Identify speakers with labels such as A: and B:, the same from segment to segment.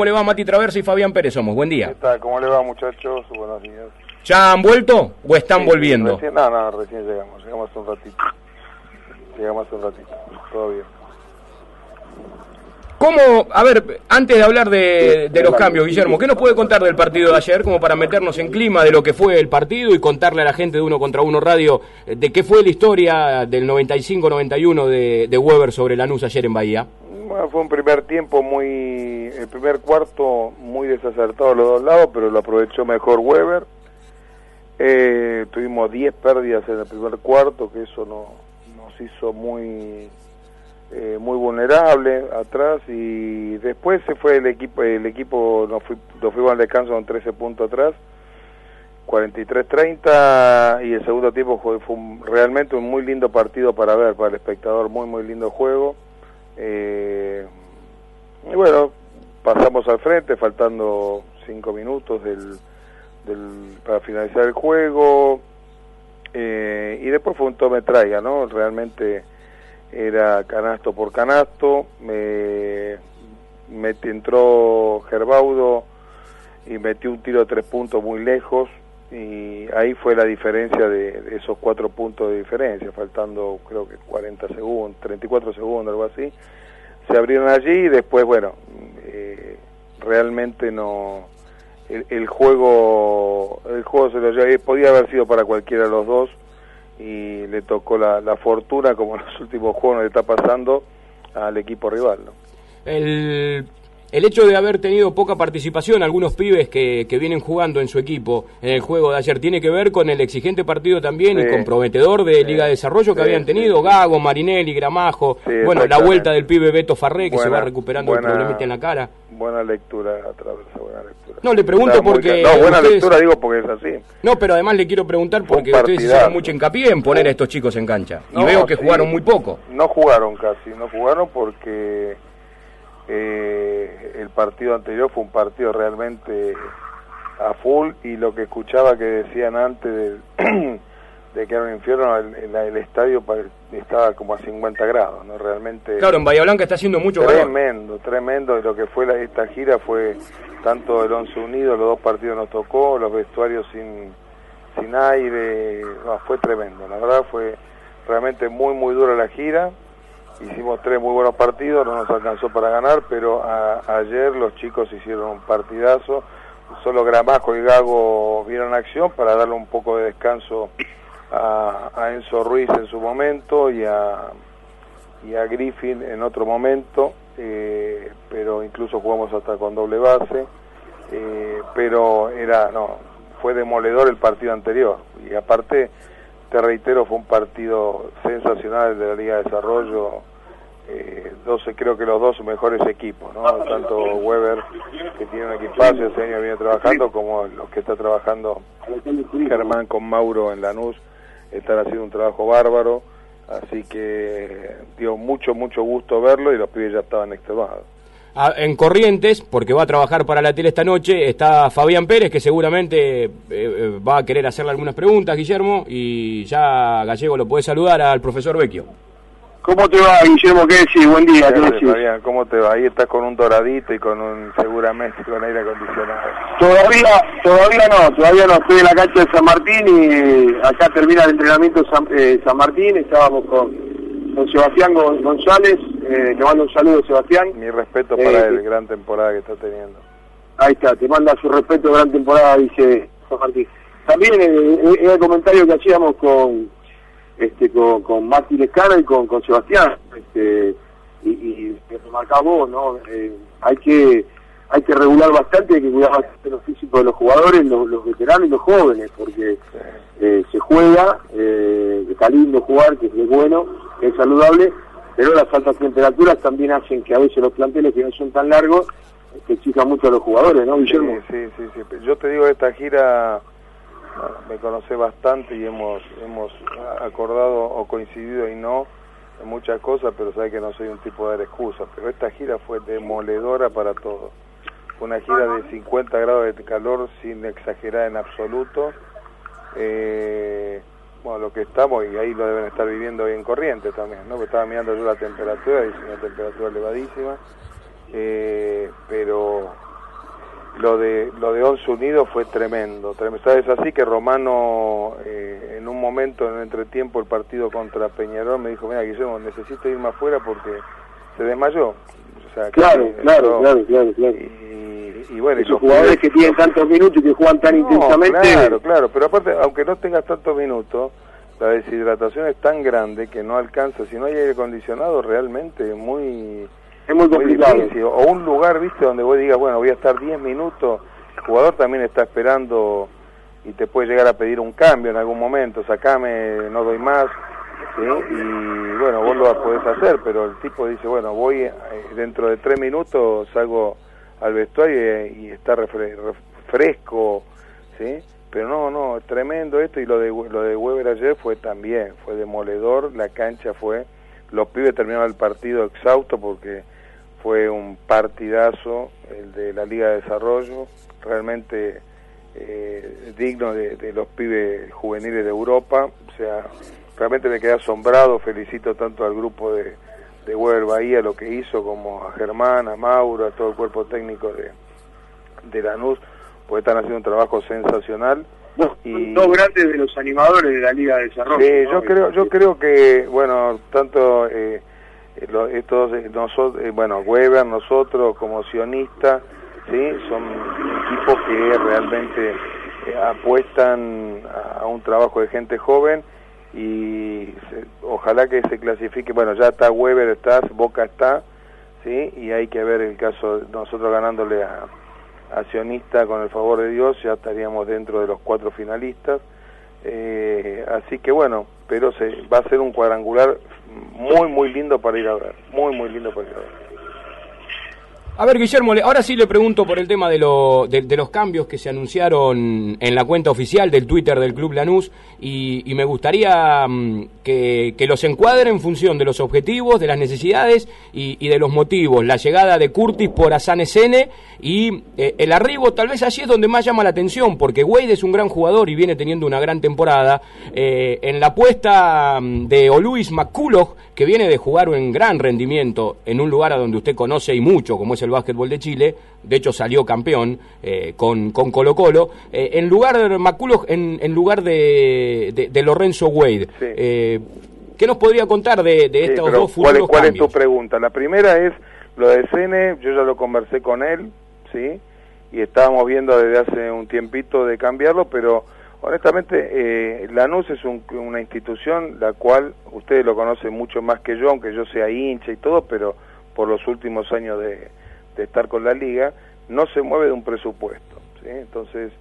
A: ¿Cómo le va Mati Traversa y Fabián Pérez somos? Buen día.
B: ¿Qué tal? ¿Cómo le va muchachos? Buenos días.
A: ¿Ya han vuelto o están
B: Sí,
A: volviendo?
B: recién- no, no, recién llegamos. Llegamos hace un ratito. Llegamos hace un ratito. Todo bien.
A: ¿Cómo, a ver, antes de hablar de, de los cambios, Guillermo, ¿qué nos puede contar del partido de ayer como para meternos en clima de lo que fue el partido y contarle a la gente de Uno contra Uno Radio eh, de qué fue la historia del 95-91 de, de Weber sobre Lanús ayer en Bahía?
B: Bueno, fue un primer tiempo muy... El primer cuarto muy desacertado a los dos lados, pero lo aprovechó mejor Weber. Eh, tuvimos 10 pérdidas en el primer cuarto, que eso no, nos hizo muy eh, muy vulnerable atrás y después se fue el equipo el equipo nos, fui- nos fuimos al descanso con 13 puntos atrás 43-30 y el segundo tiempo fue, realmente un muy lindo partido para ver para el espectador muy muy lindo juego Eh, y bueno pasamos al frente faltando 5 minutos del para finalizar el juego. Eh, y después fue un tome traiga no realmente era canasto por canasto, me, me entró Gerbaudo y metió un tiro de tres puntos muy lejos y ahí fue la diferencia de, esos cuatro puntos de diferencia, faltando creo que 40 segundos, 34 segundos, algo así. Se abrieron allí y después, bueno, eh, realmente no... El, juego el juego se lo llevó, podía haber sido para cualquiera de los dos y le tocó la, la fortuna, como en los últimos juegos le está pasando, al equipo rival. ¿no?
A: El, el hecho de haber tenido poca participación, algunos pibes que, que vienen jugando en su equipo en el juego de ayer, tiene que ver con el exigente partido también y comprometedor de. Liga de Desarrollo que
B: Sí,
A: habían tenido. Gago, Marinelli, Gramajo, bueno, la vuelta del pibe Beto Farré que se va recuperando el
B: buena-
A: problemita en la cara.
B: Buena lectura, Traversa, buena lectura.
A: No, le pregunto porque
B: No, buena
A: ustedes-
B: lectura digo porque es así.
A: No, pero además le quiero preguntar porque ustedes hicieron mucho hincapié en poner a estos chicos en cancha. y veo que
B: sí.
A: jugaron muy poco.
B: No jugaron casi, no jugaron porque eh, el partido anterior fue un partido realmente a full y lo que escuchaba que decían antes de que era un infierno, el, el- el estadio estaba como a 50 grados, ¿no? Realmente...
A: Claro, en Bahía Blanca está haciendo mucho calor.
B: Tremendo, tremendo. Y lo que fue la- esta gira fue tanto el Once Unido, los dos partidos nos tocó, los vestuarios sin, sin aire. No, fue tremendo. La verdad fue realmente muy, muy dura la gira. Hicimos tres muy buenos partidos, no nos alcanzó para ganar, pero ayer los chicos hicieron un partidazo. Solo Gramajo y Gago vieron acción para darle un poco de descanso a, a Enzo Ruiz en su momento y a, y a Griffin en otro momento, eh, pero incluso jugamos hasta con doble base, eh, pero era, no, fue demoledor el partido anterior, y aparte, te reitero, fue un partido sensacional de la Liga de Desarrollo, eh, 12, creo que los dos mejores equipos, ¿no? tanto Weber, que tiene un equipazo, ese año viene trabajando, como los que está trabajando Germán con Mauro en Lanús, están haciendo un trabajo bárbaro, así que dio mucho, mucho gusto verlo y los pibes ya estaban extenuados.
A: En Corrientes, porque va a trabajar para la tele esta noche, está Fabián Pérez, que seguramente eh, eh, va a querer hacerle algunas preguntas, Guillermo, y ya Gallego lo puede saludar al profesor Vecchio.
C: ¿Cómo te va, Guillermo? ¿Qué decís? Buen día, ¿qué decís?
B: Fabián, ¿Cómo te va? Ahí estás con un doradito y con un, seguramente con aire acondicionado.
C: Todavía, todavía no, todavía no. Estoy en la cancha de San Martín y acá termina el entrenamiento San, eh, San Martín. Estábamos con, con Sebastián Gon- González. Eh, le mando un saludo, Sebastián.
B: Mi respeto para
C: Eh,
B: él, gran temporada que está teniendo.
C: Ahí está, te manda su respeto, gran temporada, dice San Martín. También eh, eh, era el comentario que hacíamos con este con, con Mati y con, con Sebastián, este, y, y que remarcás vos, ¿no? Eh, hay que hay que regular bastante, hay que cuidar bastante los físicos de los jugadores, los, los veteranos y los jóvenes, porque eh, se juega, eh, está lindo jugar, que es bueno, es saludable, pero las altas temperaturas también hacen que a veces los planteles que no son tan largos que exijan mucho a los jugadores, ¿no, Guillermo?
B: Sí, sí, sí. Yo te digo, esta gira me conoce bastante y hemos hemos acordado o coincidido y no en muchas cosas, pero sabes que no soy un tipo de dar excusas. Pero esta gira fue demoledora para todos. Fue una gira de 50 grados de calor sin exagerar en absoluto. Eh, bueno, lo que estamos, y ahí lo deben estar viviendo hoy en corriente también, ¿no? Porque estaba mirando yo la temperatura, y es una temperatura elevadísima, eh, pero lo de lo de Once Unidos fue tremendo. ¿Sabes así que Romano eh, en un momento en el entretiempo el partido contra Peñarol me dijo, mira Guillermo, necesito irme afuera porque se desmayó.
C: O sea, claro, claro, claro, claro,
B: y bueno,
C: esos jugadores que tienen tantos minutos y que juegan tan intensamente.
B: Claro, claro, pero aparte, aunque no tengas tantos minutos, la deshidratación es tan grande que no alcanza, si no hay aire acondicionado realmente es muy
C: es muy complicado.
B: O un lugar, viste, donde vos digas, bueno, voy a estar 10 minutos, el jugador también está esperando y te puede llegar a pedir un cambio en algún momento, sacame, no doy más, ¿sí? y bueno, vos lo podés hacer, pero el tipo dice, bueno, voy eh, dentro de 3 minutos, salgo al vestuario y, está fresco, ¿sí? Pero no, no, es tremendo esto y lo de, lo de Weber ayer fue también, fue demoledor, la cancha fue, los pibes terminaron el partido exhausto porque fue un partidazo el de la Liga de Desarrollo, realmente eh, digno de, los pibes juveniles de Europa, o sea, realmente me quedé asombrado, felicito tanto al grupo de, de Weber Bahía, lo que hizo, como a Germán, a Mauro, a todo el cuerpo técnico de, de Lanús, porque están haciendo un trabajo sensacional.
C: y, dos grandes de los animadores de la Liga de Desarrollo.
B: Sí, yo creo, yo creo que, bueno, tanto... Eh, eh, estos eh, nosotros eh, bueno Weber nosotros como sionistas sí son equipos que realmente apuestan a, un trabajo de gente joven y ojalá que se clasifique bueno ya está Weber está Boca está sí y hay que ver el caso nosotros ganándole a, a sionista con el favor de Dios ya estaríamos dentro de los cuatro finalistas así que bueno pero se va a ser un cuadrangular muy, muy lindo para ir a ver. Muy, muy lindo para ir a ver.
A: A ver, Guillermo, ahora sí le pregunto por el tema de, los cambios que se anunciaron en la cuenta oficial del Twitter del Club Lanús y, me gustaría mm, que, los encuadren en función de los objetivos, de las necesidades y, de los motivos. La llegada de Curtis por Asane Sene y eh, el arribo, tal vez allí es donde más llama la atención, porque Wade es un gran jugador y viene teniendo una gran temporada. Eh, en la apuesta mm, de Oluis McCulloch, que viene de jugar un gran rendimiento en un lugar a donde usted conoce y mucho, como es el básquetbol de Chile, de hecho salió campeón eh, con, con Colo Colo, eh, en lugar de Maculo, en, en lugar de, de, Lorenzo Wade. Eh, ¿Qué nos podría contar de, de estos dos futuros
B: ¿cuál, es tu pregunta? La primera es lo de Cene, yo ya lo conversé con él, ¿sí? Y estábamos viendo desde hace un tiempito de cambiarlo, pero honestamente eh, Lanús es una institución la cual ustedes lo conocen mucho más que yo, aunque yo sea hincha y todo, pero por los últimos años de, de estar con la liga, no se mueve de un presupuesto. Entonces,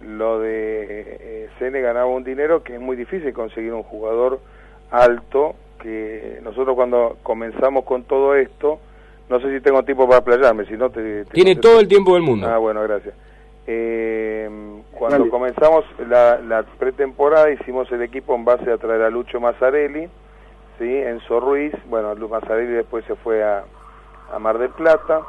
B: lo de eh, ganaba un dinero que es muy difícil conseguir un jugador alto, que nosotros cuando comenzamos con todo esto, no sé si tengo tiempo para playarme, si no te...
A: Tiene todo el tiempo del mundo.
B: Ah, bueno, gracias. Eh, cuando comenzamos la, pretemporada hicimos el equipo en base a traer a Lucho Mazzarelli, ¿sí? Enzo Ruiz, bueno, Lucho Mazzarelli después se fue a, a Mar del Plata,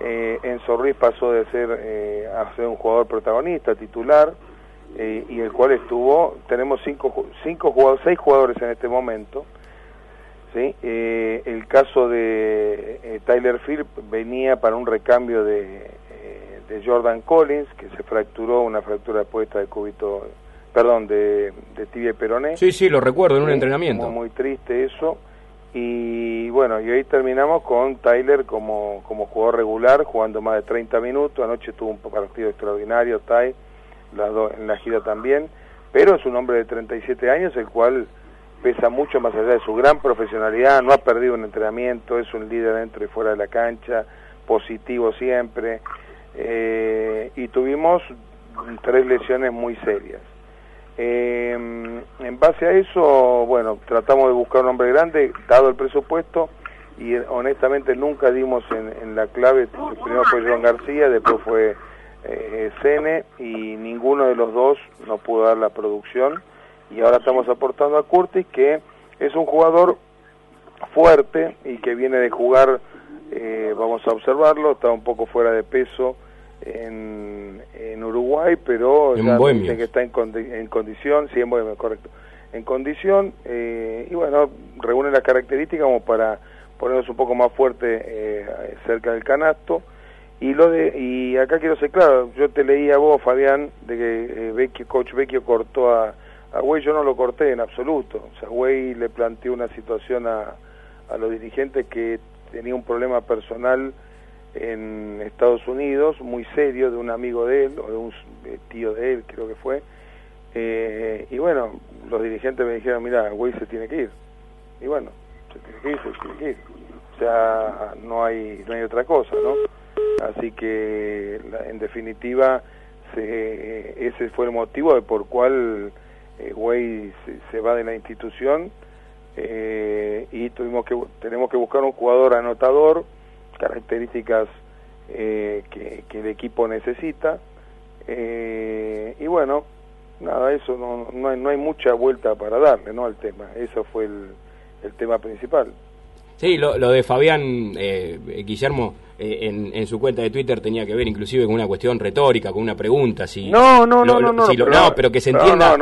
B: eh, Enzo Ruiz pasó de ser eh, a ser un jugador protagonista, titular, eh, y el cual estuvo, tenemos cinco, cinco jugadores, seis jugadores en este momento, ¿sí? Eh, el caso de Tyler Field venía para un recambio de, de Jordan Collins, que se fracturó una fractura puesta de cúbito, perdón, de, de tibia peroné.
A: Sí, sí, lo recuerdo en un entrenamiento.
B: muy triste eso. Y bueno, y hoy terminamos con Tyler como, como jugador regular, jugando más de 30 minutos. Anoche tuvo un partido extraordinario, Ty, las en la gira también. Pero es un hombre de 37 años, el cual pesa mucho más allá de su gran profesionalidad, no ha perdido un entrenamiento, es un líder dentro y fuera de la cancha, positivo siempre. Eh, y tuvimos tres lesiones muy serias. Eh, en base a eso, bueno, tratamos de buscar un hombre grande, dado el presupuesto, y honestamente nunca dimos en, la clave, primero fue John García, después fue eh, y ninguno de los dos nos pudo dar la producción, y ahora estamos aportando a Curtis, que es un jugador fuerte y que viene de jugar, eh, vamos a observarlo, está un poco fuera de peso, en, en Uruguay, pero ya dicen que está en, en condición, sí, en Bohemia, correcto, en condición, eh, y bueno, reúne las características como para ponernos un poco más fuerte eh, cerca del canasto, Y lo de y acá quiero ser claro, yo te leí a vos, Fabián, de que eh, coach Vecchio cortó a, a Güey, yo no lo corté en absoluto. O sea, Güey le planteó una situación a, a los dirigentes que tenía un problema personal en Estados Unidos, muy serio, de un amigo de él, o de un tío de él, creo que fue. Eh, y bueno, los dirigentes me dijeron, mira, Güey se tiene que ir. Y bueno, se tiene que ir, se tiene que ir. O sea, no hay, no hay otra cosa, ¿no? Así que, en definitiva, ese fue el motivo de por cual eh, se, va de la institución eh, y tuvimos que tenemos que buscar un jugador anotador, características eh, que, el equipo necesita. Eh, y bueno, nada, eso no, no, hay, no hay mucha vuelta para darle ¿no? al tema. Eso fue el, el tema principal.
A: Sí, lo, lo de Fabián eh, Guillermo eh, en, en, su cuenta de Twitter tenía que ver inclusive con una cuestión retórica, con una pregunta. Si,
B: no, no, no, no, no,
A: pero, no, pero que se entienda.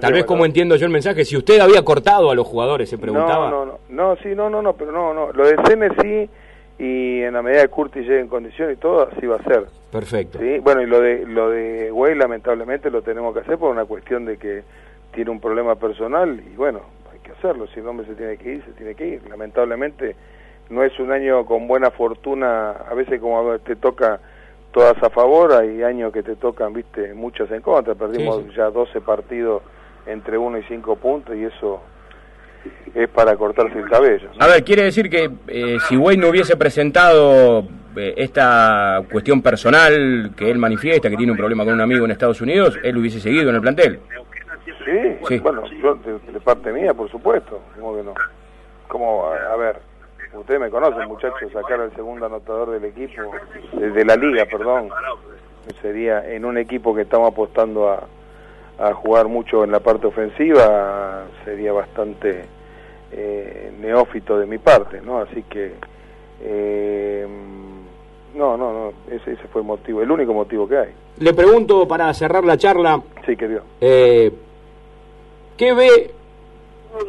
A: tal vez como entiendo yo el mensaje, si usted había cortado a los jugadores, se preguntaba.
B: No, no, no, sí, no, no, no, pero no, no. Lo de Cene sí, y en la medida que Curtis llegue en condiciones y todo, así va a ser.
A: Perfecto.
B: Sí, bueno, y lo de lo de Güey, lamentablemente lo tenemos que hacer por una cuestión de que tiene un problema personal y bueno, que hacerlo, si el hombre se tiene que ir, se tiene que ir. Lamentablemente no es un año con buena fortuna, a veces como te toca todas a favor, hay años que te tocan, viste, muchos en contra, perdimos ya 12 partidos entre 1 y 5 puntos y eso es para cortarse el cabello.
A: A ver, quiere decir que eh, si Wayne no hubiese presentado eh, esta cuestión personal que él manifiesta, que tiene un problema con un amigo en Estados Unidos, él hubiese seguido en el plantel.
B: Sí, bueno, de, parte mía, por supuesto, como que no. Como, a, ver, ustedes me conocen, muchachos, sacar al segundo anotador del equipo, de, la liga, perdón, sería en un equipo que estamos apostando a, a jugar mucho en la parte ofensiva, sería bastante eh, neófito de mi parte, ¿no? Así que, eh, no, no, no, ese, ese fue el motivo, el único motivo que hay.
A: Le pregunto para cerrar la charla.
B: Sí, querido.
A: Eh, ¿Qué ve?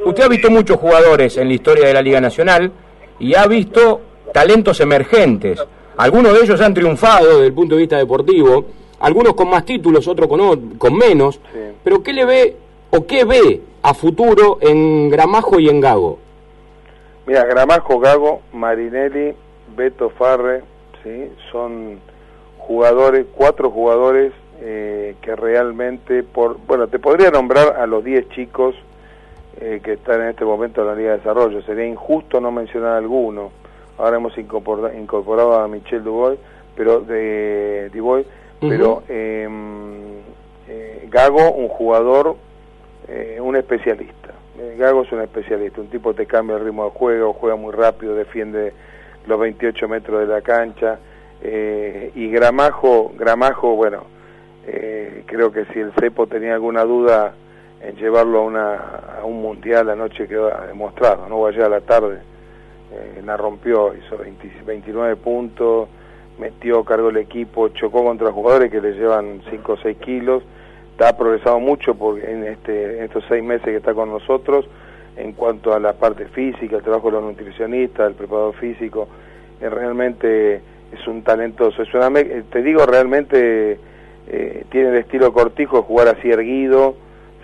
A: Usted ha visto muchos jugadores en la historia de la Liga Nacional y ha visto talentos emergentes. Algunos de ellos han triunfado desde el punto de vista deportivo, algunos con más títulos, otros con, con menos. Pero ¿qué le ve o qué ve a futuro en Gramajo y en Gago?
B: Mira, Gramajo, Gago, Marinelli, Beto Farre, ¿sí? son jugadores, cuatro jugadores eh, que realmente, por bueno, te podría nombrar a los 10 chicos eh, que están en este momento en la Liga de Desarrollo, sería injusto no mencionar alguno. Ahora hemos incorporado, a Michel Dubois, pero de Dubois, pero em, eh, Gago, un jugador, un especialista. Gago es un especialista, un tipo te cambia el ritmo de juego, juega muy rápido, defiende los 28 metros de la cancha. y Gramajo, Gramajo, bueno, eh, creo que si el CEPO tenía alguna duda en llevarlo a, una, un mundial anoche quedó demostrado, ¿no? Ayer a la tarde eh, la rompió, hizo 29 puntos, metió, cargó el equipo, chocó contra jugadores que le llevan 5 o 6 kilos, ha progresado mucho porque en, este, en estos 6 meses que está con nosotros en cuanto a la parte física, el trabajo de los nutricionistas, el preparador físico, eh, realmente es un talentoso, es una, te digo realmente eh, tiene el estilo cortijo de jugar así erguido,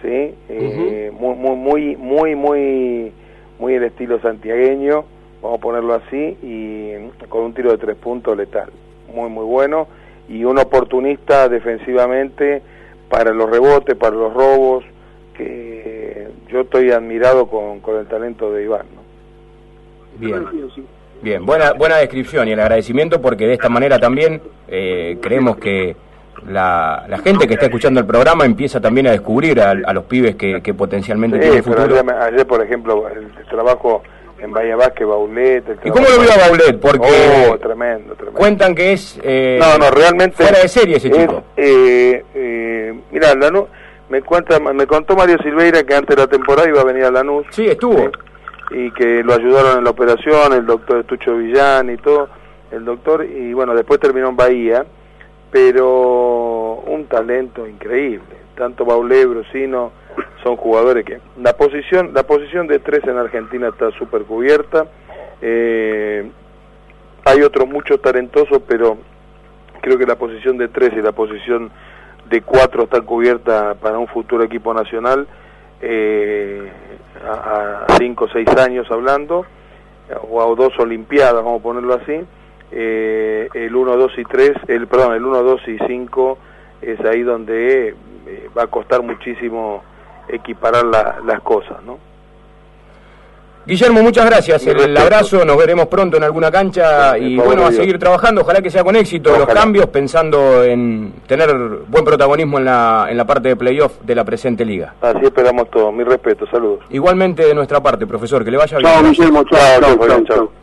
B: ¿sí? Eh, muy, muy, muy, muy, muy el estilo santiagueño, vamos a ponerlo así, y con un tiro de tres puntos letal, muy, muy bueno, y un oportunista defensivamente para los rebotes, para los robos, que yo estoy admirado con, con el talento de Iván.
A: Bien. Bien, buena, buena descripción y el agradecimiento porque de esta manera también eh, creemos que la, la, gente que está escuchando el programa empieza también a descubrir a, los pibes que, que potencialmente tienen futuro.
B: Ayer, por ejemplo, el, trabajo en Bahía Vázquez, Baulet.
A: ¿Y cómo lo vio a Baulet? Porque
B: oh, tremendo, tremendo.
A: cuentan que es
B: eh, no, no, realmente
A: fuera de serie ese chico.
B: Eh, eh, mira, Lanús, me, cuenta, me contó Mario Silveira que antes de la temporada iba a venir a Lanús.
A: Sí, estuvo.
B: y que lo ayudaron en la operación, el doctor Estucho Villán y todo, el doctor, y bueno, después terminó en Bahía pero un talento increíble. Tanto Baulé, Brusino son jugadores que la posición la posición de tres en Argentina está súper cubierta. Eh, hay otros muchos talentosos, pero creo que la posición de 3 y la posición de 4 está cubierta para un futuro equipo nacional eh, a 5 o 6 años hablando, o a dos Olimpiadas, vamos a ponerlo así. Eh, el 1, 2 y 3, el, perdón, el 1, 2 y 5 es ahí donde eh, va a costar muchísimo equiparar las cosas, ¿no?
A: Guillermo, muchas gracias. El, abrazo, nos veremos pronto en alguna cancha y bueno, a seguir trabajando. Ojalá que sea con éxito los cambios, pensando en tener buen protagonismo en la, en la parte de playoff de la presente liga.
B: Así esperamos todos. Mi respeto, saludos.
A: Igualmente de nuestra parte, profesor, que le vaya bien.
C: Chao, Guillermo, chao, chao, chao.